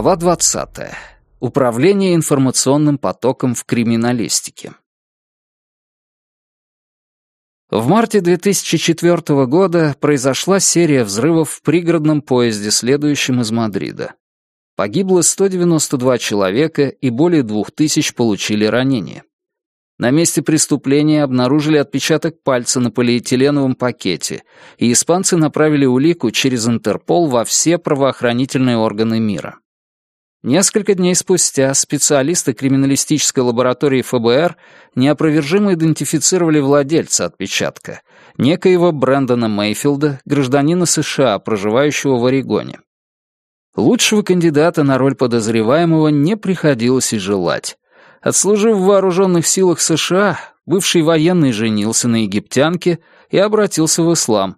Глава 20. Управление информационным потоком в криминалистике. В марте 2004 года произошла серия взрывов в пригородном поезде, следующем из Мадрида. Погибло 192 человека и более 2000 получили ранения. На месте преступления обнаружили отпечаток пальца на полиэтиленовом пакете, и испанцы направили улику через Интерпол во все правоохранительные органы мира. Несколько дней спустя специалисты криминалистической лаборатории ФБР неопровержимо идентифицировали владельца отпечатка, некоего Брэндона Мейфилда, гражданина США, проживающего в Орегоне. Лучшего кандидата на роль подозреваемого не приходилось и желать. Отслужив в вооруженных силах США, бывший военный женился на египтянке и обратился в ислам.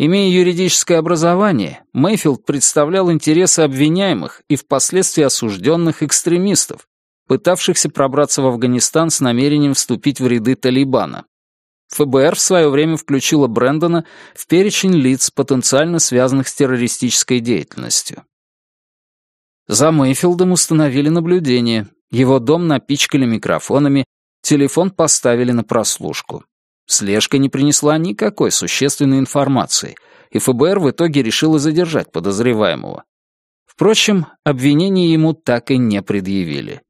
Имея юридическое образование, Мейфилд представлял интересы обвиняемых и впоследствии осужденных экстремистов, пытавшихся пробраться в Афганистан с намерением вступить в ряды Талибана. ФБР в свое время включило Брэндона в перечень лиц, потенциально связанных с террористической деятельностью. За Мейфилдом установили наблюдение, его дом напичкали микрофонами, телефон поставили на прослушку. Слежка не принесла никакой существенной информации, и ФБР в итоге решило задержать подозреваемого. Впрочем, обвинения ему так и не предъявили.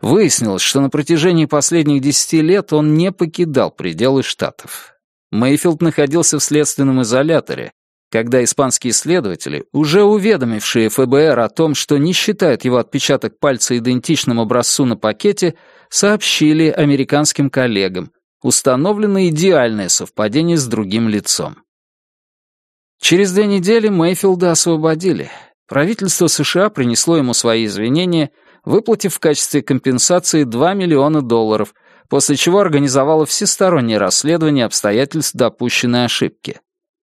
Выяснилось, что на протяжении последних десяти лет он не покидал пределы Штатов. Мейфилд находился в следственном изоляторе, когда испанские следователи, уже уведомившие ФБР о том, что не считают его отпечаток пальца идентичным образцу на пакете, сообщили американским коллегам. Установлено идеальное совпадение с другим лицом. Через две недели Мейфилда освободили. Правительство США принесло ему свои извинения, выплатив в качестве компенсации 2 миллиона долларов, после чего организовало всестороннее расследование обстоятельств допущенной ошибки.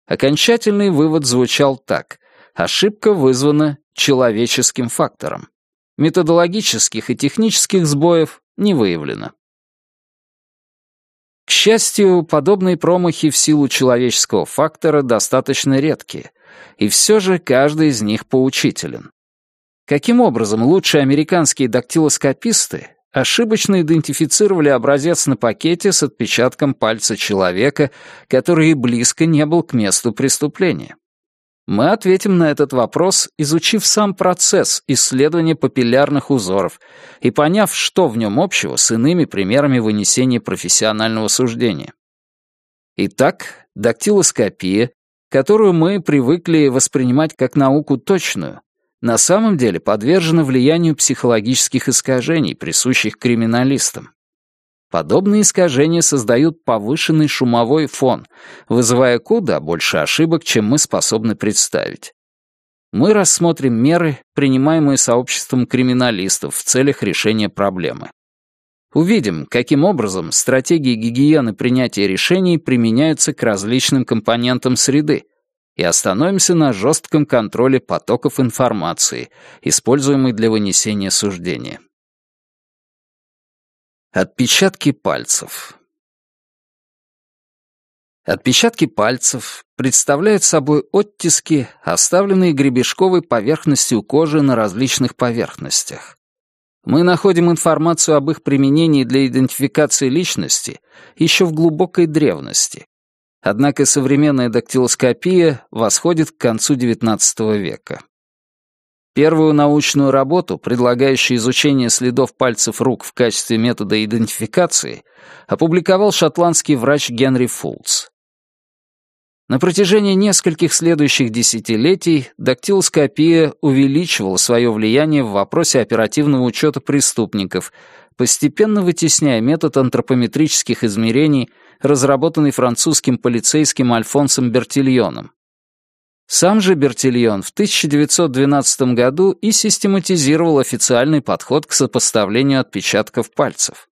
Окончательный вывод звучал так. Ошибка вызвана человеческим фактором. Методологических и технических сбоев не выявлено. К счастью, подобные промахи в силу человеческого фактора достаточно редкие, и все же каждый из них поучителен. Каким образом лучшие американские дактилоскописты ошибочно идентифицировали образец на пакете с отпечатком пальца человека, который и близко не был к месту преступления? Мы ответим на этот вопрос, изучив сам процесс исследования папиллярных узоров и поняв, что в нем общего с иными примерами вынесения профессионального суждения. Итак, дактилоскопия, которую мы привыкли воспринимать как науку точную, на самом деле подвержена влиянию психологических искажений, присущих криминалистам. Подобные искажения создают повышенный шумовой фон, вызывая куда больше ошибок, чем мы способны представить. Мы рассмотрим меры, принимаемые сообществом криминалистов в целях решения проблемы. Увидим, каким образом стратегии гигиены принятия решений применяются к различным компонентам среды, и остановимся на жестком контроле потоков информации, используемой для вынесения суждения. Отпечатки пальцев. Отпечатки пальцев представляют собой оттиски, оставленные гребешковой поверхностью кожи на различных поверхностях. Мы находим информацию об их применении для идентификации личности еще в глубокой древности, Однако современная дактилоскопия восходит к концу XIX века. Первую научную работу, предлагающую изучение следов пальцев рук в качестве метода идентификации, опубликовал шотландский врач Генри Фултс. На протяжении нескольких следующих десятилетий дактилоскопия увеличивала свое влияние в вопросе оперативного учета преступников, постепенно вытесняя метод антропометрических измерений разработанный французским полицейским Альфонсом Бертильоном. Сам же Бертильон в 1912 году и систематизировал официальный подход к сопоставлению отпечатков пальцев.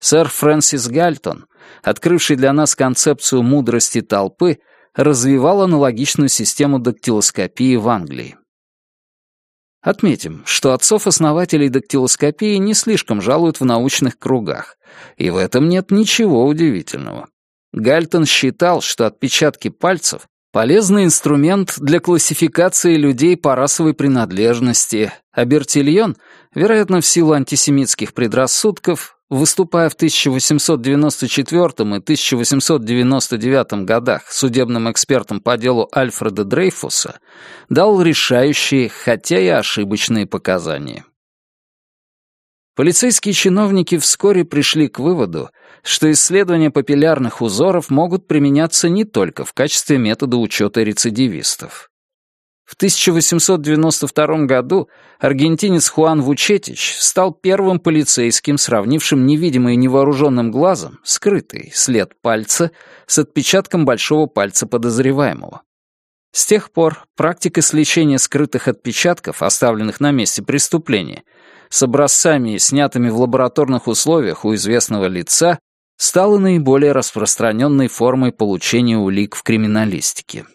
Сэр Фрэнсис Гальтон, открывший для нас концепцию мудрости толпы, развивал аналогичную систему дактилоскопии в Англии. Отметим, что отцов-основателей дактилоскопии не слишком жалуют в научных кругах, и в этом нет ничего удивительного. Гальтон считал, что отпечатки пальцев Полезный инструмент для классификации людей по расовой принадлежности, а Бертильон, вероятно, в силу антисемитских предрассудков, выступая в 1894 и 1899 годах судебным экспертом по делу Альфреда Дрейфуса, дал решающие, хотя и ошибочные показания. Полицейские чиновники вскоре пришли к выводу, что исследования папиллярных узоров могут применяться не только в качестве метода учета рецидивистов. В 1892 году аргентинец Хуан Вучетич стал первым полицейским, сравнившим невидимый невооруженным глазом скрытый след пальца с отпечатком большого пальца подозреваемого. С тех пор практика сличения скрытых отпечатков, оставленных на месте преступления, с образцами, снятыми в лабораторных условиях у известного лица, стала наиболее распространенной формой получения улик в криминалистике.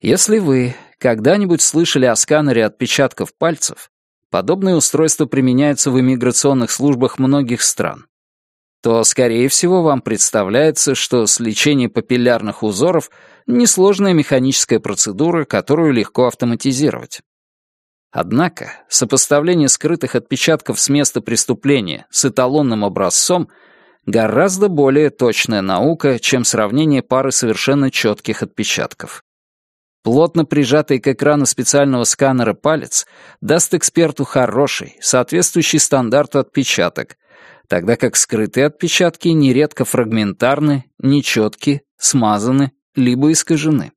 Если вы когда-нибудь слышали о сканере отпечатков пальцев, подобное устройство применяется в иммиграционных службах многих стран, то, скорее всего, вам представляется, что сличение папиллярных узоров — несложная механическая процедура, которую легко автоматизировать. Однако сопоставление скрытых отпечатков с места преступления с эталонным образцом гораздо более точная наука, чем сравнение пары совершенно четких отпечатков. Плотно прижатый к экрану специального сканера палец даст эксперту хороший, соответствующий стандарту отпечаток, тогда как скрытые отпечатки нередко фрагментарны, нечетки, смазаны, либо искажены.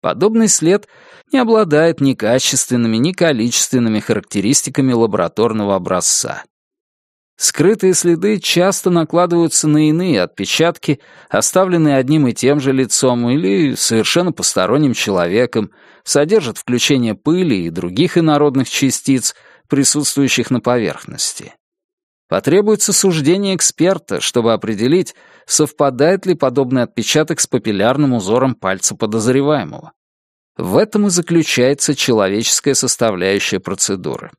Подобный след не обладает ни качественными, ни количественными характеристиками лабораторного образца. Скрытые следы часто накладываются на иные отпечатки, оставленные одним и тем же лицом или совершенно посторонним человеком, содержат включение пыли и других инородных частиц, присутствующих на поверхности. Потребуется суждение эксперта, чтобы определить, совпадает ли подобный отпечаток с папиллярным узором пальца подозреваемого. В этом и заключается человеческая составляющая процедуры.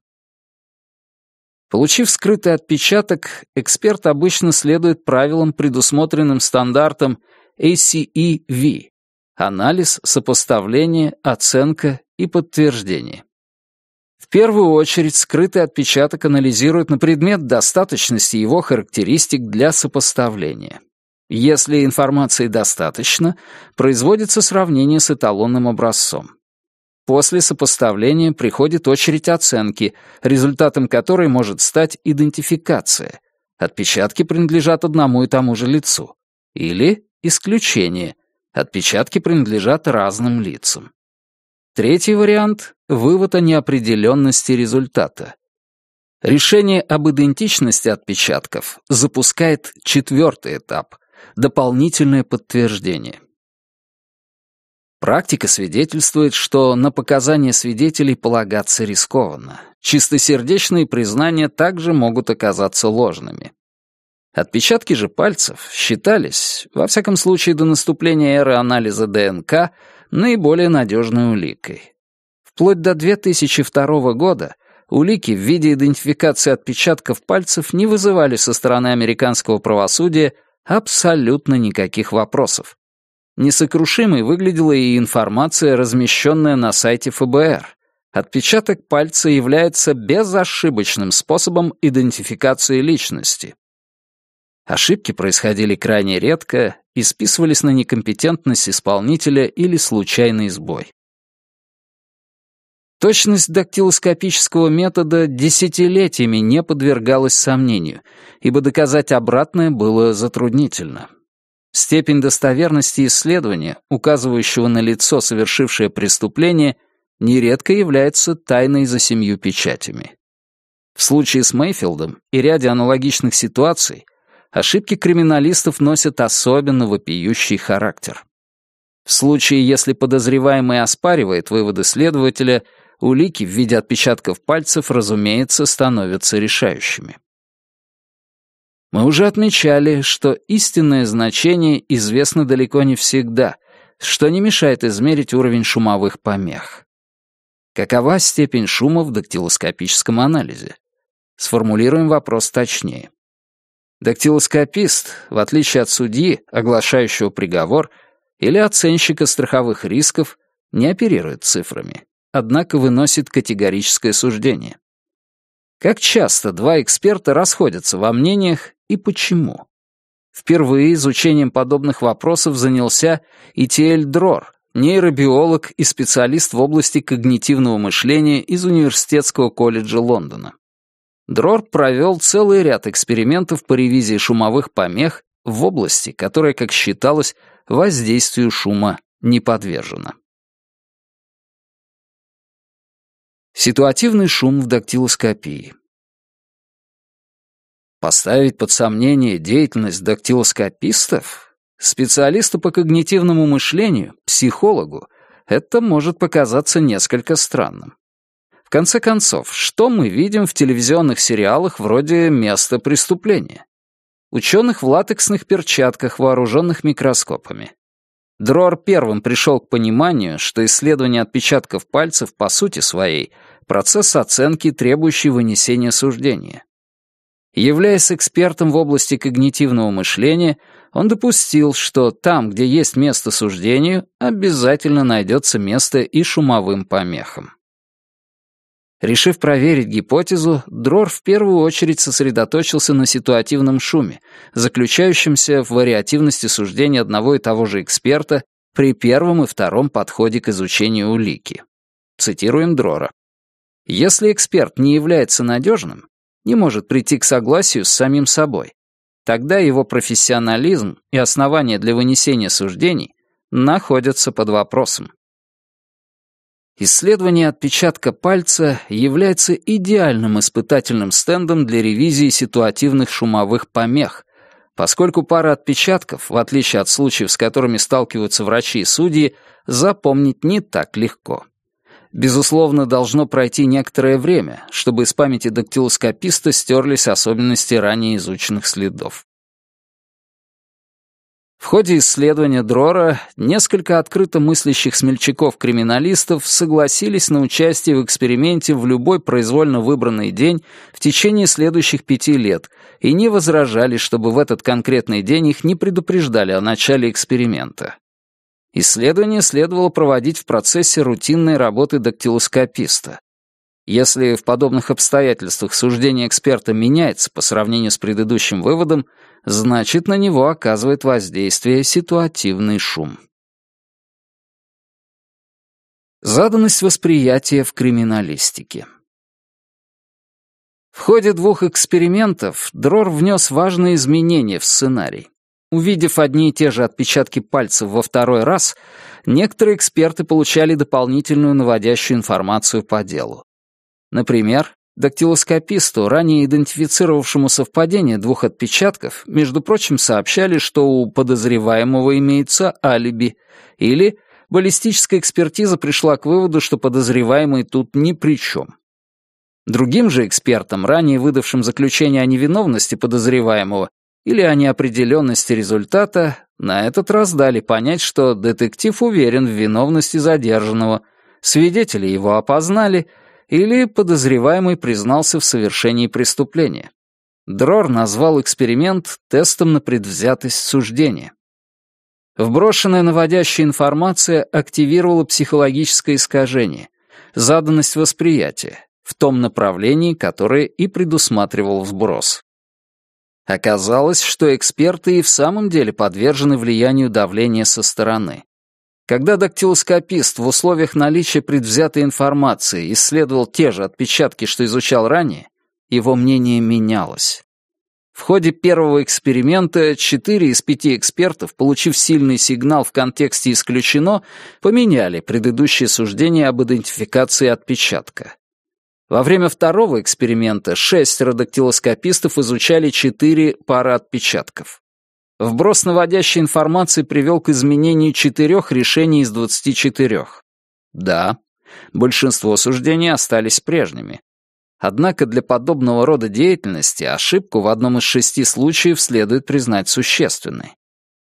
Получив скрытый отпечаток, эксперт обычно следует правилам, предусмотренным стандартом ACEV — анализ, сопоставление, оценка и подтверждение. В первую очередь скрытый отпечаток анализируют на предмет достаточности его характеристик для сопоставления. Если информации достаточно, производится сравнение с эталонным образцом. После сопоставления приходит очередь оценки, результатом которой может стать идентификация. Отпечатки принадлежат одному и тому же лицу. Или исключение. Отпечатки принадлежат разным лицам. Третий вариант — вывод о неопределенности результата. Решение об идентичности отпечатков запускает четвертый этап — дополнительное подтверждение. Практика свидетельствует, что на показания свидетелей полагаться рискованно. Чистосердечные признания также могут оказаться ложными. Отпечатки же пальцев считались, во всяком случае до наступления эры анализа ДНК, наиболее надежной уликой. Вплоть до 2002 года улики в виде идентификации отпечатков пальцев не вызывали со стороны американского правосудия абсолютно никаких вопросов. Несокрушимой выглядела и информация, размещенная на сайте ФБР. Отпечаток пальца является безошибочным способом идентификации личности. Ошибки происходили крайне редко и списывались на некомпетентность исполнителя или случайный сбой. Точность дактилоскопического метода десятилетиями не подвергалась сомнению, ибо доказать обратное было затруднительно. Степень достоверности исследования, указывающего на лицо, совершившее преступление, нередко является тайной за семью печатями. В случае с Мейфилдом и ряде аналогичных ситуаций ошибки криминалистов носят особенно вопиющий характер. В случае, если подозреваемый оспаривает выводы следователя, улики в виде отпечатков пальцев, разумеется, становятся решающими. Мы уже отмечали, что истинное значение известно далеко не всегда, что не мешает измерить уровень шумовых помех. Какова степень шума в дактилоскопическом анализе? Сформулируем вопрос точнее. Дактилоскопист, в отличие от судьи, оглашающего приговор, или оценщика страховых рисков, не оперирует цифрами, однако выносит категорическое суждение. Как часто два эксперта расходятся во мнениях и почему? Впервые изучением подобных вопросов занялся Итиэль Дрор, нейробиолог и специалист в области когнитивного мышления из Университетского колледжа Лондона. Дрор провел целый ряд экспериментов по ревизии шумовых помех в области, которая, как считалось, воздействию шума не подвержена. Ситуативный шум в дактилоскопии. Поставить под сомнение деятельность дактилоскопистов? Специалисту по когнитивному мышлению, психологу, это может показаться несколько странным. В конце концов, что мы видим в телевизионных сериалах вроде «Место преступления»? Ученых в латексных перчатках, вооруженных микроскопами. Дрор первым пришел к пониманию, что исследование отпечатков пальцев по сути своей — процесс оценки, требующий вынесения суждения. Являясь экспертом в области когнитивного мышления, он допустил, что там, где есть место суждению, обязательно найдется место и шумовым помехам. Решив проверить гипотезу, Дрор в первую очередь сосредоточился на ситуативном шуме, заключающемся в вариативности суждения одного и того же эксперта при первом и втором подходе к изучению улики. Цитируем Дрора. Если эксперт не является надежным, не может прийти к согласию с самим собой. Тогда его профессионализм и основания для вынесения суждений находятся под вопросом. Исследование отпечатка пальца является идеальным испытательным стендом для ревизии ситуативных шумовых помех, поскольку пара отпечатков, в отличие от случаев, с которыми сталкиваются врачи и судьи, запомнить не так легко. Безусловно, должно пройти некоторое время, чтобы из памяти дактилоскописта стерлись особенности ранее изученных следов. В ходе исследования Дрора несколько открыто мыслящих смельчаков-криминалистов согласились на участие в эксперименте в любой произвольно выбранный день в течение следующих пяти лет и не возражали, чтобы в этот конкретный день их не предупреждали о начале эксперимента. Исследование следовало проводить в процессе рутинной работы дактилоскописта. Если в подобных обстоятельствах суждение эксперта меняется по сравнению с предыдущим выводом, значит, на него оказывает воздействие ситуативный шум. Заданность восприятия в криминалистике. В ходе двух экспериментов Дрор внес важные изменения в сценарий. Увидев одни и те же отпечатки пальцев во второй раз, некоторые эксперты получали дополнительную наводящую информацию по делу. Например, дактилоскописту, ранее идентифицировавшему совпадение двух отпечатков, между прочим, сообщали, что у подозреваемого имеется алиби, или баллистическая экспертиза пришла к выводу, что подозреваемый тут ни при чем. Другим же экспертам, ранее выдавшим заключение о невиновности подозреваемого, или о неопределенности результата, на этот раз дали понять, что детектив уверен в виновности задержанного, свидетели его опознали, или подозреваемый признался в совершении преступления. Дрор назвал эксперимент тестом на предвзятость суждения. Вброшенная наводящая информация активировала психологическое искажение, заданность восприятия, в том направлении, которое и предусматривал вброс. Оказалось, что эксперты и в самом деле подвержены влиянию давления со стороны. Когда дактилоскопист в условиях наличия предвзятой информации исследовал те же отпечатки, что изучал ранее, его мнение менялось. В ходе первого эксперимента четыре из пяти экспертов, получив сильный сигнал в контексте «исключено», поменяли предыдущее суждение об идентификации отпечатка. Во время второго эксперимента шесть дактилоскопистов изучали четыре пары отпечатков. Вброс наводящей информации привел к изменению четырех решений из 24. Да, большинство суждений остались прежними. Однако для подобного рода деятельности ошибку в одном из шести случаев следует признать существенной.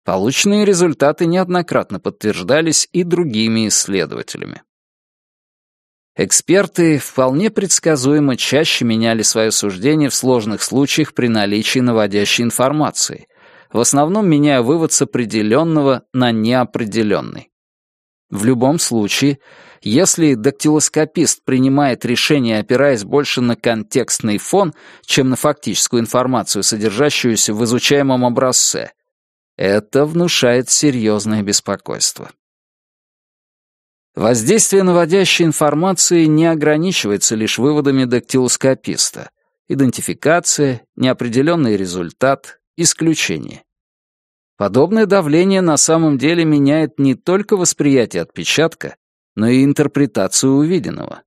Полученные результаты неоднократно подтверждались и другими исследователями. Эксперты вполне предсказуемо чаще меняли свое суждение в сложных случаях при наличии наводящей информации, в основном меняя вывод с определенного на неопределенный. В любом случае, если дактилоскопист принимает решение, опираясь больше на контекстный фон, чем на фактическую информацию, содержащуюся в изучаемом образце, это внушает серьезное беспокойство. Воздействие наводящей информации не ограничивается лишь выводами дактилоскописта. Идентификация, неопределенный результат, исключение. Подобное давление на самом деле меняет не только восприятие отпечатка, но и интерпретацию увиденного.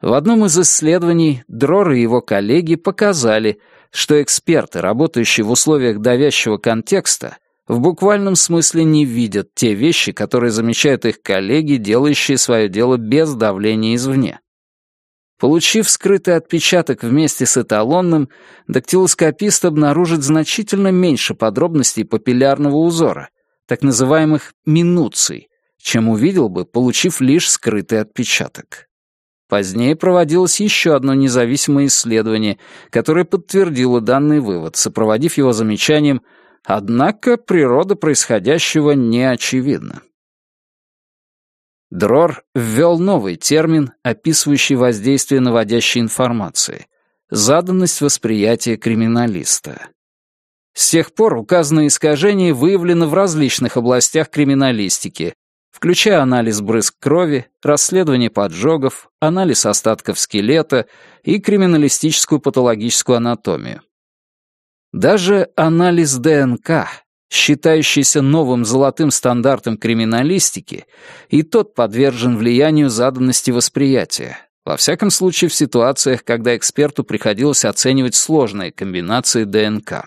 В одном из исследований Дрор и его коллеги показали, что эксперты, работающие в условиях давящего контекста, в буквальном смысле не видят те вещи, которые замечают их коллеги, делающие свое дело без давления извне. Получив скрытый отпечаток вместе с эталонным, дактилоскопист обнаружит значительно меньше подробностей папиллярного узора, так называемых минуций, чем увидел бы, получив лишь скрытый отпечаток. Позднее проводилось еще одно независимое исследование, которое подтвердило данный вывод, сопроводив его замечанием «Однако природа происходящего не очевидна». Дрор ввел новый термин, описывающий воздействие наводящей информации — заданность восприятия криминалиста. С тех пор указанное искажение выявлено в различных областях криминалистики, включая анализ брызг крови, расследование поджогов, анализ остатков скелета и криминалистическую патологическую анатомию. Даже анализ ДНК считающийся новым золотым стандартом криминалистики, и тот подвержен влиянию заданности восприятия, во всяком случае в ситуациях, когда эксперту приходилось оценивать сложные комбинации ДНК.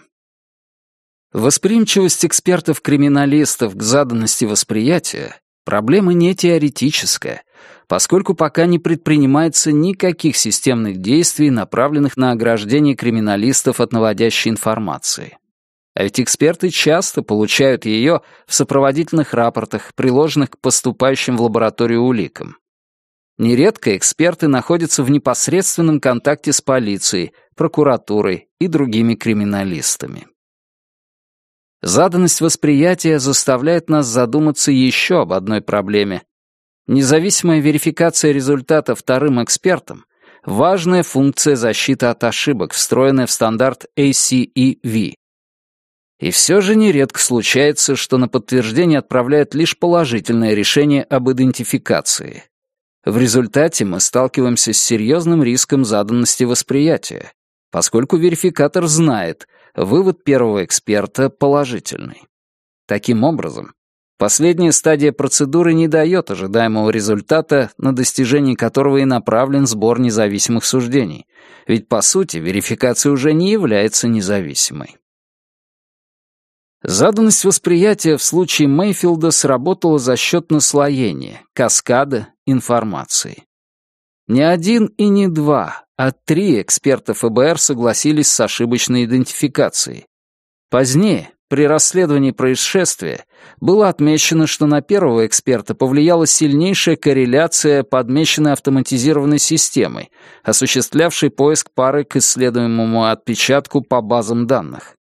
Восприимчивость экспертов-криминалистов к заданности восприятия — проблема не теоретическая, поскольку пока не предпринимается никаких системных действий, направленных на ограждение криминалистов от наводящей информации. А ведь эксперты часто получают ее в сопроводительных рапортах, приложенных к поступающим в лабораторию уликам. Нередко эксперты находятся в непосредственном контакте с полицией, прокуратурой и другими криминалистами. Заданность восприятия заставляет нас задуматься еще об одной проблеме. Независимая верификация результата вторым экспертом — важная функция защиты от ошибок, встроенная в стандарт ACEV и все же нередко случается, что на подтверждение отправляют лишь положительное решение об идентификации. В результате мы сталкиваемся с серьезным риском заданности восприятия, поскольку верификатор знает, вывод первого эксперта положительный. Таким образом, последняя стадия процедуры не дает ожидаемого результата, на достижение которого и направлен сбор независимых суждений, ведь, по сути, верификация уже не является независимой. Заданность восприятия в случае Мейфилда сработала за счет наслоения, каскада информации. Не один и не два, а три эксперта ФБР согласились с ошибочной идентификацией. Позднее, при расследовании происшествия, было отмечено, что на первого эксперта повлияла сильнейшая корреляция, подмеченная автоматизированной системой, осуществлявшей поиск пары к исследуемому отпечатку по базам данных.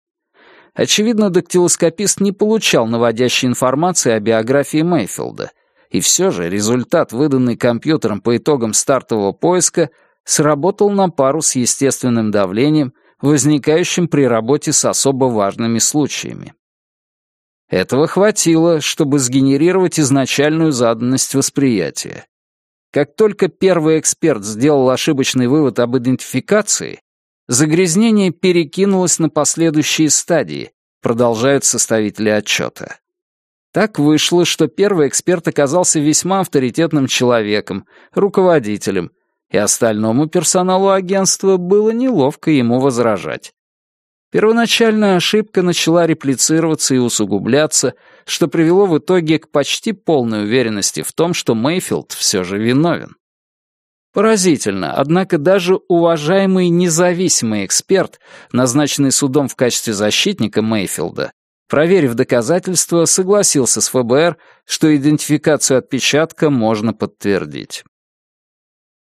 Очевидно, дактилоскопист не получал наводящей информации о биографии Мейфилда, и все же результат, выданный компьютером по итогам стартового поиска, сработал на пару с естественным давлением, возникающим при работе с особо важными случаями. Этого хватило, чтобы сгенерировать изначальную заданность восприятия. Как только первый эксперт сделал ошибочный вывод об идентификации, Загрязнение перекинулось на последующие стадии, продолжают составители отчета. Так вышло, что первый эксперт оказался весьма авторитетным человеком, руководителем, и остальному персоналу агентства было неловко ему возражать. Первоначальная ошибка начала реплицироваться и усугубляться, что привело в итоге к почти полной уверенности в том, что Мейфилд все же виновен. Поразительно, однако даже уважаемый независимый эксперт, назначенный судом в качестве защитника Мейфилда, проверив доказательства, согласился с ФБР, что идентификацию отпечатка можно подтвердить.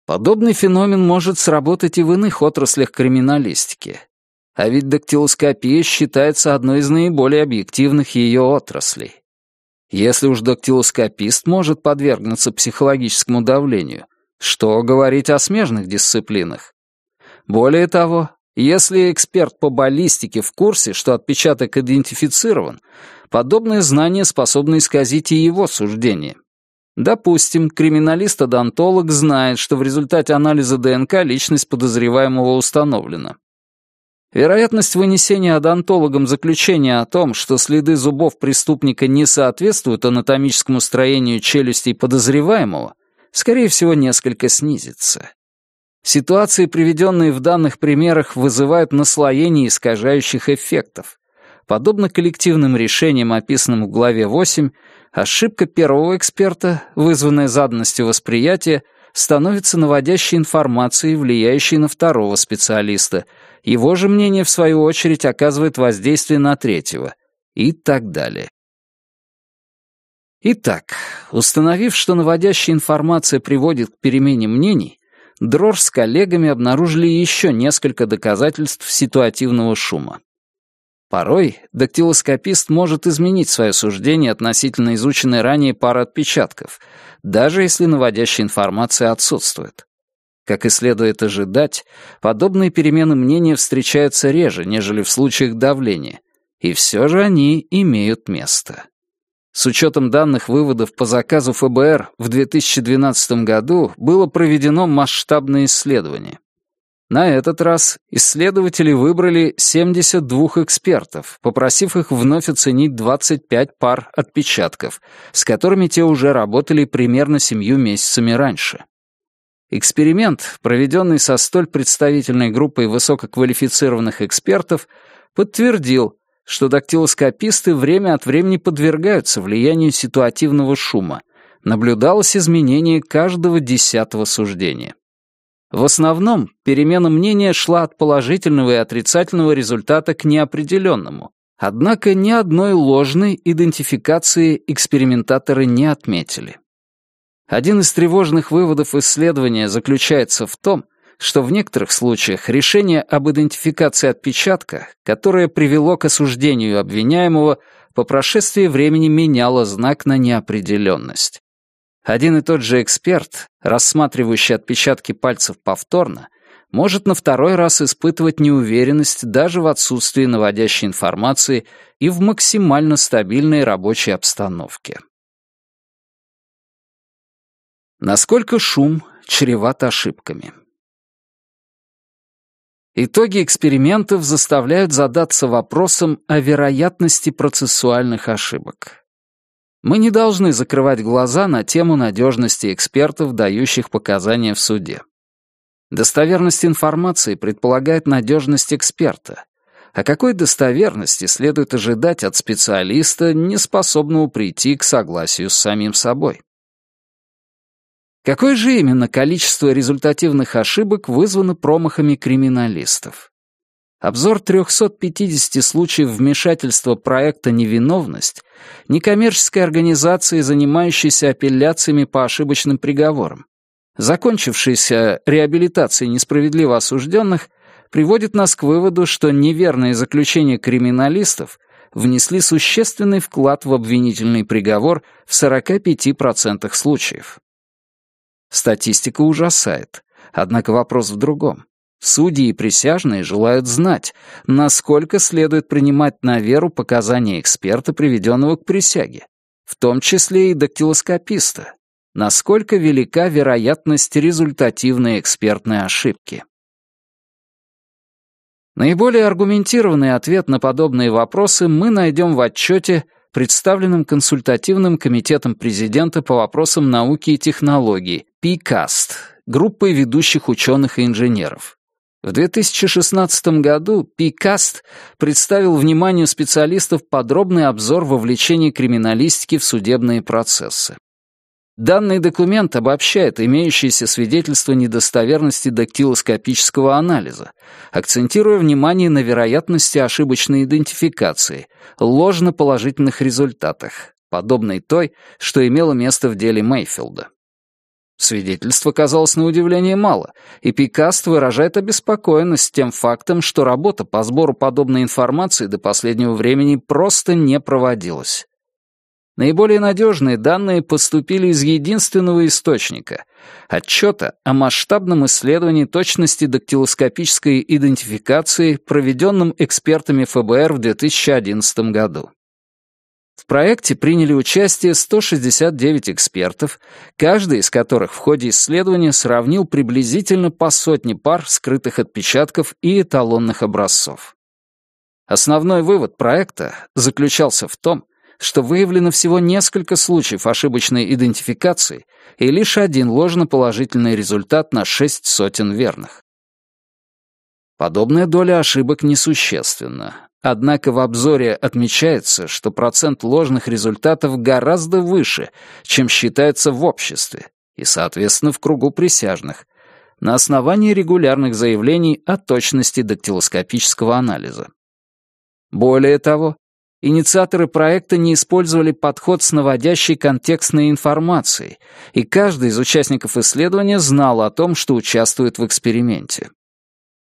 Подобный феномен может сработать и в иных отраслях криминалистики. А ведь дактилоскопия считается одной из наиболее объективных ее отраслей. Если уж дактилоскопист может подвергнуться психологическому давлению, что говорить о смежных дисциплинах? Более того, если эксперт по баллистике в курсе, что отпечаток идентифицирован, подобное знание способно исказить и его суждение. Допустим, криминалист-одонтолог знает, что в результате анализа ДНК личность подозреваемого установлена. Вероятность вынесения одонтологом заключения о том, что следы зубов преступника не соответствуют анатомическому строению челюстей подозреваемого, скорее всего, несколько снизится. Ситуации, приведенные в данных примерах, вызывают наслоение искажающих эффектов. Подобно коллективным решениям, описанным в главе 8, ошибка первого эксперта, вызванная заданностью восприятия, становится наводящей информацией, влияющей на второго специалиста. Его же мнение, в свою очередь, оказывает воздействие на третьего. И так далее. Итак, установив, что наводящая информация приводит к перемене мнений, Дрор с коллегами обнаружили еще несколько доказательств ситуативного шума. Порой дактилоскопист может изменить свое суждение относительно изученной ранее пары отпечатков, даже если наводящая информация отсутствует. Как и следует ожидать, подобные перемены мнения встречаются реже, нежели в случаях давления, и все же они имеют место. С учетом данных выводов по заказу ФБР в 2012 году было проведено масштабное исследование. На этот раз исследователи выбрали 72 экспертов, попросив их вновь оценить 25 пар отпечатков, с которыми те уже работали примерно семью месяцами раньше. Эксперимент, проведенный со столь представительной группой высококвалифицированных экспертов, подтвердил, что дактилоскописты время от времени подвергаются влиянию ситуативного шума. Наблюдалось изменение каждого десятого суждения. В основном перемена мнения шла от положительного и отрицательного результата к неопределенному, однако ни одной ложной идентификации экспериментаторы не отметили. Один из тревожных выводов исследования заключается в том, что в некоторых случаях решение об идентификации отпечатка, которое привело к осуждению обвиняемого, по прошествии времени меняло знак на неопределенность. Один и тот же эксперт, рассматривающий отпечатки пальцев повторно, может на второй раз испытывать неуверенность даже в отсутствии наводящей информации и в максимально стабильной рабочей обстановке. Насколько шум чреват ошибками? Итоги экспериментов заставляют задаться вопросом о вероятности процессуальных ошибок. Мы не должны закрывать глаза на тему надежности экспертов, дающих показания в суде. Достоверность информации предполагает надежность эксперта. О какой достоверности следует ожидать от специалиста, не способного прийти к согласию с самим собой? Какое же именно количество результативных ошибок вызвано промахами криминалистов? Обзор 350 случаев вмешательства проекта «Невиновность» некоммерческой организации, занимающейся апелляциями по ошибочным приговорам, закончившейся реабилитацией несправедливо осужденных, приводит нас к выводу, что неверные заключения криминалистов внесли существенный вклад в обвинительный приговор в 45% случаев. Статистика ужасает. Однако вопрос в другом. Судьи и присяжные желают знать, насколько следует принимать на веру показания эксперта, приведенного к присяге, в том числе и дактилоскописта, насколько велика вероятность результативной экспертной ошибки. Наиболее аргументированный ответ на подобные вопросы мы найдем в отчете представленным консультативным комитетом президента по вопросам науки и технологий, PCAST, группой ведущих ученых и инженеров. В 2016 году PCAST представил вниманию специалистов подробный обзор вовлечения криминалистики в судебные процессы. Данный документ обобщает имеющиеся свидетельства недостоверности дактилоскопического анализа, акцентируя внимание на вероятности ошибочной идентификации, ложноположительных результатах, подобной той, что имело место в деле Мейфилда. Свидетельств оказалось на удивление мало, и Пикаст выражает обеспокоенность тем фактом, что работа по сбору подобной информации до последнего времени просто не проводилась. Наиболее надежные данные поступили из единственного источника — отчета о масштабном исследовании точности дактилоскопической идентификации, проведенном экспертами ФБР в 2011 году. В проекте приняли участие 169 экспертов, каждый из которых в ходе исследования сравнил приблизительно по сотне пар скрытых отпечатков и эталонных образцов. Основной вывод проекта заключался в том, что выявлено всего несколько случаев ошибочной идентификации и лишь один ложноположительный результат на шесть сотен верных. Подобная доля ошибок несущественна, однако в обзоре отмечается, что процент ложных результатов гораздо выше, чем считается в обществе и, соответственно, в кругу присяжных, на основании регулярных заявлений о точности дактилоскопического анализа. Более того, Инициаторы проекта не использовали подход с наводящей контекстной информацией, и каждый из участников исследования знал о том, что участвует в эксперименте.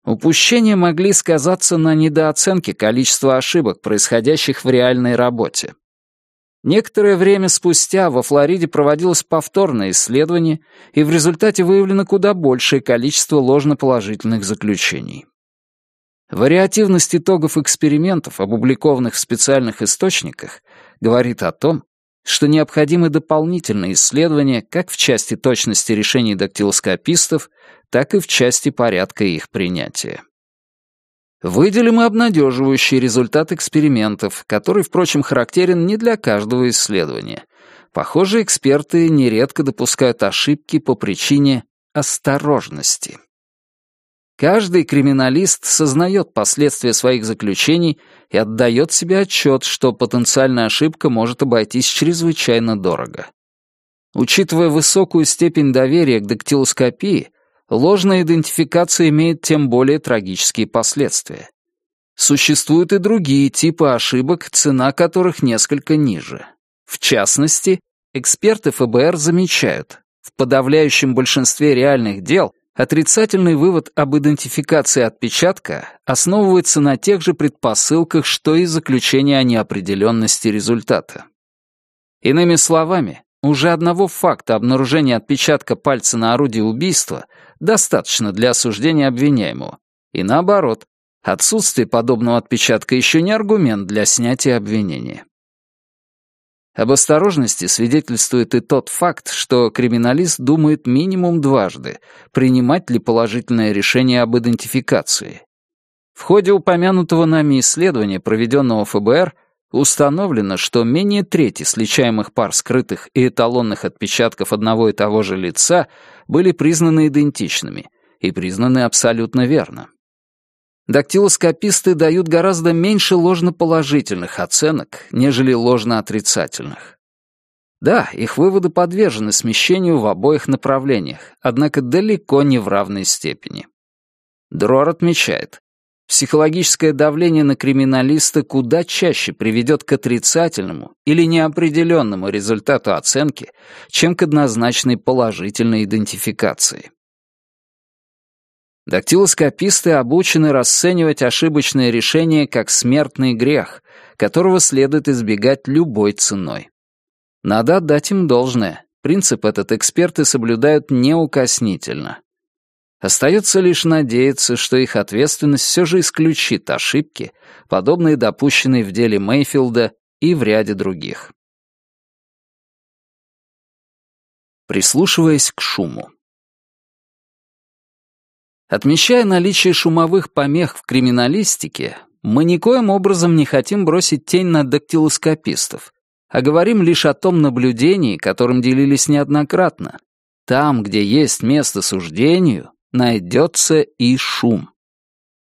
Упущения могли сказаться на недооценке количества ошибок, происходящих в реальной работе. Некоторое время спустя во Флориде проводилось повторное исследование, и в результате выявлено куда большее количество ложноположительных заключений. Вариативность итогов экспериментов, опубликованных в специальных источниках, говорит о том, что необходимы дополнительные исследования как в части точности решений дактилоскопистов, так и в части порядка их принятия. Выделим и обнадеживающий результат экспериментов, который, впрочем, характерен не для каждого исследования. Похоже, эксперты нередко допускают ошибки по причине осторожности. Каждый криминалист сознает последствия своих заключений и отдает себе отчет, что потенциальная ошибка может обойтись чрезвычайно дорого. Учитывая высокую степень доверия к дактилоскопии, ложная идентификация имеет тем более трагические последствия. Существуют и другие типы ошибок, цена которых несколько ниже. В частности, эксперты ФБР замечают, в подавляющем большинстве реальных дел Отрицательный вывод об идентификации отпечатка основывается на тех же предпосылках, что и заключение о неопределенности результата. Иными словами, уже одного факта обнаружения отпечатка пальца на орудии убийства достаточно для осуждения обвиняемого. И наоборот, отсутствие подобного отпечатка еще не аргумент для снятия обвинения. Об осторожности свидетельствует и тот факт, что криминалист думает минимум дважды, принимать ли положительное решение об идентификации. В ходе упомянутого нами исследования, проведенного ФБР, установлено, что менее трети сличаемых пар скрытых и эталонных отпечатков одного и того же лица были признаны идентичными и признаны абсолютно верно дактилоскописты дают гораздо меньше ложноположительных оценок, нежели ложноотрицательных. Да, их выводы подвержены смещению в обоих направлениях, однако далеко не в равной степени. Дрор отмечает, психологическое давление на криминалиста куда чаще приведет к отрицательному или неопределенному результату оценки, чем к однозначной положительной идентификации. Дактилоскописты обучены расценивать ошибочное решение как смертный грех, которого следует избегать любой ценой. Надо отдать им должное. Принцип этот эксперты соблюдают неукоснительно. Остается лишь надеяться, что их ответственность все же исключит ошибки, подобные допущенные в деле Мейфилда и в ряде других. Прислушиваясь к шуму. Отмечая наличие шумовых помех в криминалистике, мы никоим образом не хотим бросить тень на дактилоскопистов, а говорим лишь о том наблюдении, которым делились неоднократно. Там, где есть место суждению, найдется и шум.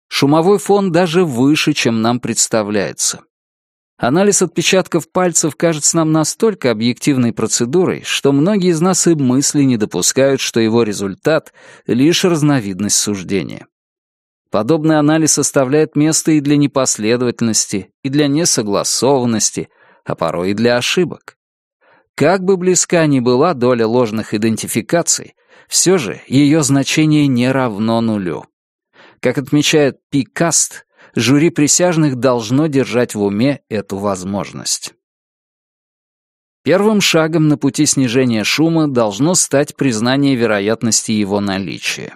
Шумовой фон даже выше, чем нам представляется. Анализ отпечатков пальцев кажется нам настолько объективной процедурой, что многие из нас и мысли не допускают, что его результат — лишь разновидность суждения. Подобный анализ оставляет место и для непоследовательности, и для несогласованности, а порой и для ошибок. Как бы близка ни была доля ложных идентификаций, все же ее значение не равно нулю. Как отмечает Пикаст, жюри присяжных должно держать в уме эту возможность. Первым шагом на пути снижения шума должно стать признание вероятности его наличия.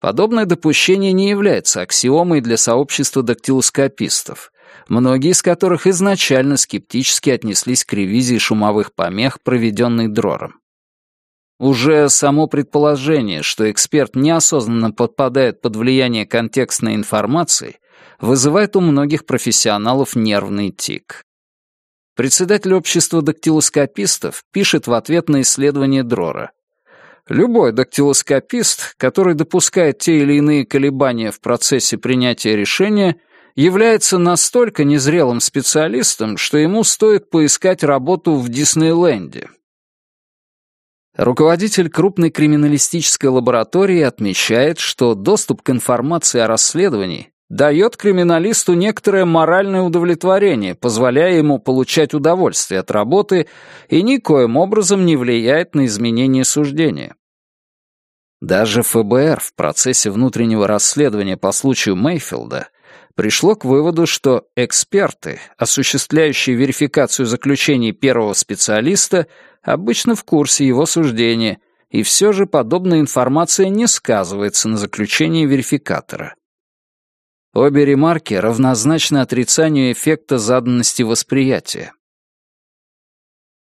Подобное допущение не является аксиомой для сообщества дактилоскопистов, многие из которых изначально скептически отнеслись к ревизии шумовых помех, проведенной Дрором. Уже само предположение, что эксперт неосознанно подпадает под влияние контекстной информации, вызывает у многих профессионалов нервный тик. Председатель общества дактилоскопистов пишет в ответ на исследование Дрора. Любой дактилоскопист, который допускает те или иные колебания в процессе принятия решения, является настолько незрелым специалистом, что ему стоит поискать работу в Диснейленде. Руководитель крупной криминалистической лаборатории отмечает, что доступ к информации о расследовании дает криминалисту некоторое моральное удовлетворение, позволяя ему получать удовольствие от работы и никоим образом не влияет на изменение суждения. Даже ФБР в процессе внутреннего расследования по случаю Мейфилда пришло к выводу, что эксперты, осуществляющие верификацию заключений первого специалиста, обычно в курсе его суждения, и все же подобная информация не сказывается на заключении верификатора. Обе ремарки равнозначны отрицанию эффекта заданности восприятия.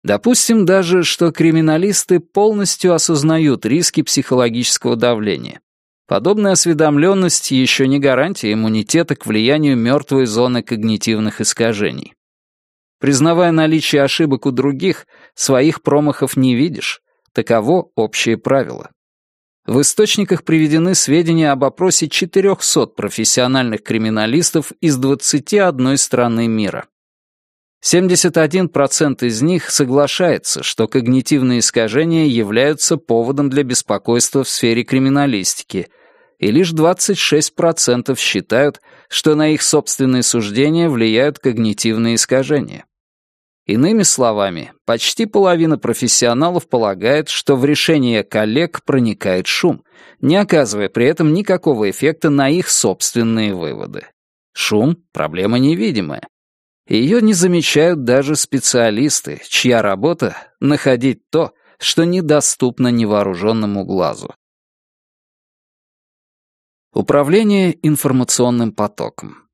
Допустим даже, что криминалисты полностью осознают риски психологического давления. Подобная осведомленность еще не гарантия иммунитета к влиянию мертвой зоны когнитивных искажений. Признавая наличие ошибок у других, своих промахов не видишь. Таково общее правило. В источниках приведены сведения об опросе 400 профессиональных криминалистов из 21 страны мира. 71% из них соглашается, что когнитивные искажения являются поводом для беспокойства в сфере криминалистики, и лишь 26% считают, что на их собственные суждения влияют когнитивные искажения. Иными словами, почти половина профессионалов полагает, что в решение коллег проникает шум, не оказывая при этом никакого эффекта на их собственные выводы. Шум — проблема невидимая, ее не замечают даже специалисты, чья работа — находить то, что недоступно невооруженному глазу. Управление информационным потоком.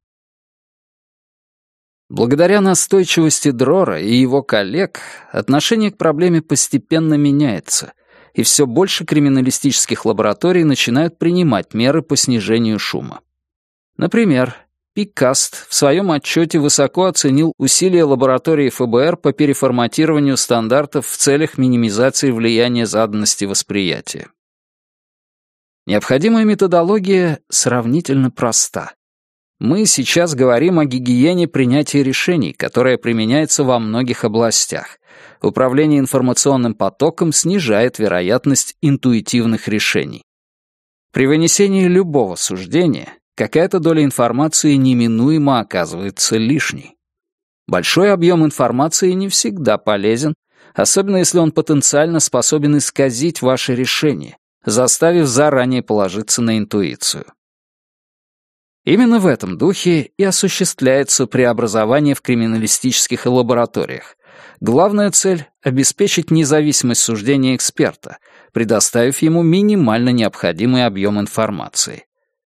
Благодаря настойчивости Дрора и его коллег отношение к проблеме постепенно меняется, и все больше криминалистических лабораторий начинают принимать меры по снижению шума. Например, Пикаст в своем отчете высоко оценил усилия лаборатории ФБР по переформатированию стандартов в целях минимизации влияния заданности восприятия. Необходимая методология сравнительно проста. Мы сейчас говорим о гигиене принятия решений, которая применяется во многих областях. Управление информационным потоком снижает вероятность интуитивных решений. При вынесении любого суждения какая-то доля информации неминуемо оказывается лишней. Большой объем информации не всегда полезен, особенно если он потенциально способен исказить ваше решение, заставив заранее положиться на интуицию. Именно в этом духе и осуществляется преобразование в криминалистических лабораториях. Главная цель — обеспечить независимость суждения эксперта, предоставив ему минимально необходимый объем информации.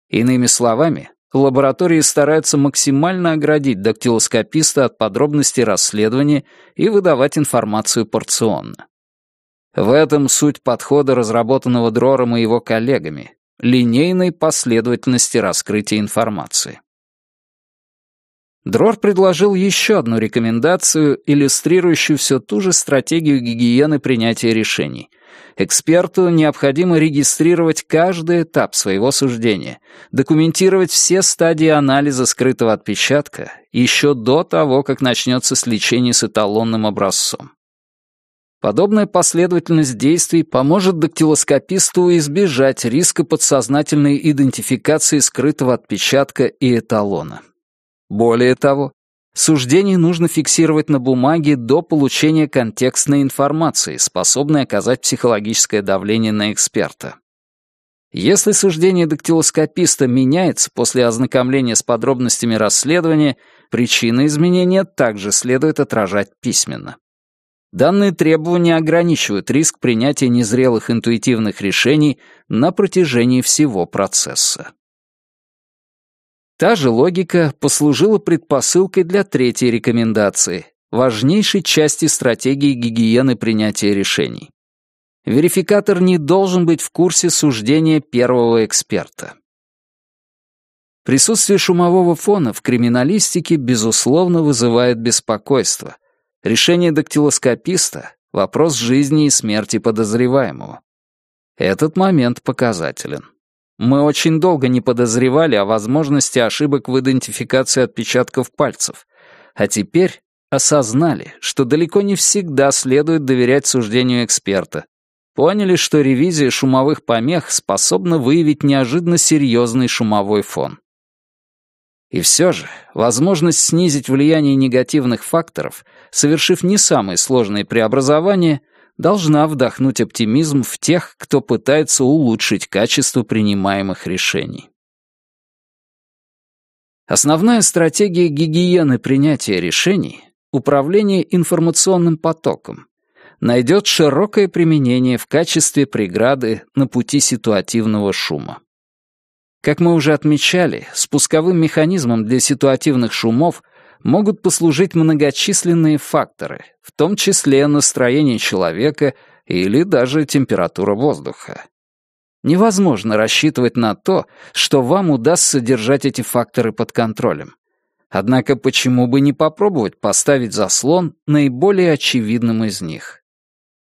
Иными словами, лаборатории стараются максимально оградить дактилоскописта от подробностей расследования и выдавать информацию порционно. В этом суть подхода, разработанного Дрором и его коллегами, линейной последовательности раскрытия информации. Дрор предложил еще одну рекомендацию, иллюстрирующую все ту же стратегию гигиены принятия решений — Эксперту необходимо регистрировать каждый этап своего суждения, документировать все стадии анализа скрытого отпечатка еще до того, как начнется сличение с эталонным образцом. Подобная последовательность действий поможет дактилоскописту избежать риска подсознательной идентификации скрытого отпечатка и эталона. Более того, Суждение нужно фиксировать на бумаге до получения контекстной информации, способной оказать психологическое давление на эксперта. Если суждение дактилоскописта меняется после ознакомления с подробностями расследования, причины изменения также следует отражать письменно. Данные требования ограничивают риск принятия незрелых интуитивных решений на протяжении всего процесса. Та же логика послужила предпосылкой для третьей рекомендации, важнейшей части стратегии гигиены принятия решений. Верификатор не должен быть в курсе суждения первого эксперта. Присутствие шумового фона в криминалистике, безусловно, вызывает беспокойство. Решение дактилоскописта — вопрос жизни и смерти подозреваемого. Этот момент показателен. Мы очень долго не подозревали о возможности ошибок в идентификации отпечатков пальцев, а теперь осознали, что далеко не всегда следует доверять суждению эксперта. Поняли, что ревизия шумовых помех способна выявить неожиданно серьезный шумовой фон. И все же, возможность снизить влияние негативных факторов, совершив не самые сложные преобразования, должна вдохнуть оптимизм в тех, кто пытается улучшить качество принимаемых решений. Основная стратегия гигиены принятия решений — управление информационным потоком — найдет широкое применение в качестве преграды на пути ситуативного шума. Как мы уже отмечали, спусковым механизмом для ситуативных шумов могут послужить многочисленные факторы, в том числе настроение человека или даже температура воздуха. Невозможно рассчитывать на то, что вам удастся держать эти факторы под контролем. Однако почему бы не попробовать поставить заслон наиболее очевидным из них?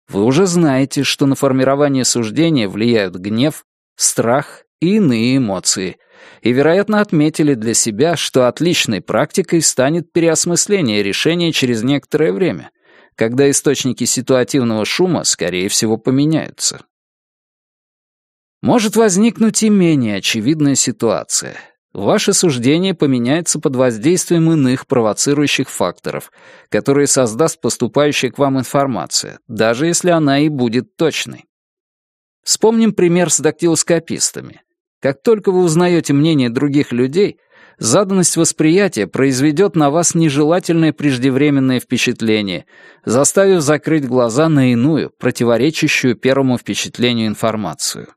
Вы уже знаете, что на формирование суждения влияют гнев, страх и иные эмоции, и, вероятно, отметили для себя, что отличной практикой станет переосмысление решения через некоторое время, когда источники ситуативного шума, скорее всего, поменяются. Может возникнуть и менее очевидная ситуация. Ваше суждение поменяется под воздействием иных провоцирующих факторов, которые создаст поступающая к вам информация, даже если она и будет точной. Вспомним пример с дактилоскопистами. Как только вы узнаете мнение других людей, заданность восприятия произведет на вас нежелательное преждевременное впечатление, заставив закрыть глаза на иную, противоречащую первому впечатлению информацию.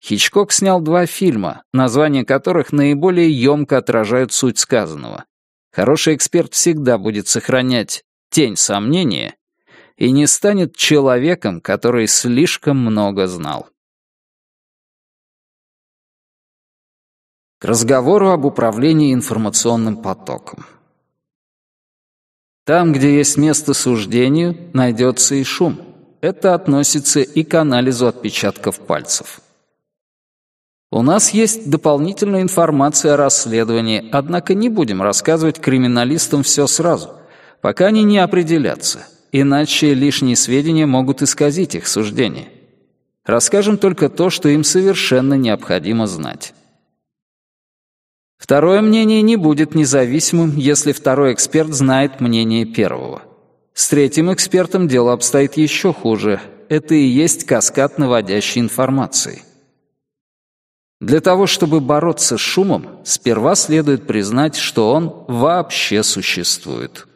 Хичкок снял два фильма, названия которых наиболее емко отражают суть сказанного. Хороший эксперт всегда будет сохранять тень сомнения и не станет человеком, который слишком много знал. К разговору об управлении информационным потоком. Там, где есть место суждению, найдется и шум. Это относится и к анализу отпечатков пальцев. У нас есть дополнительная информация о расследовании, однако не будем рассказывать криминалистам все сразу, пока они не определятся, иначе лишние сведения могут исказить их суждение. Расскажем только то, что им совершенно необходимо знать. Второе мнение не будет независимым, если второй эксперт знает мнение первого. С третьим экспертом дело обстоит еще хуже. Это и есть каскад наводящей информации. Для того, чтобы бороться с шумом, сперва следует признать, что он вообще существует.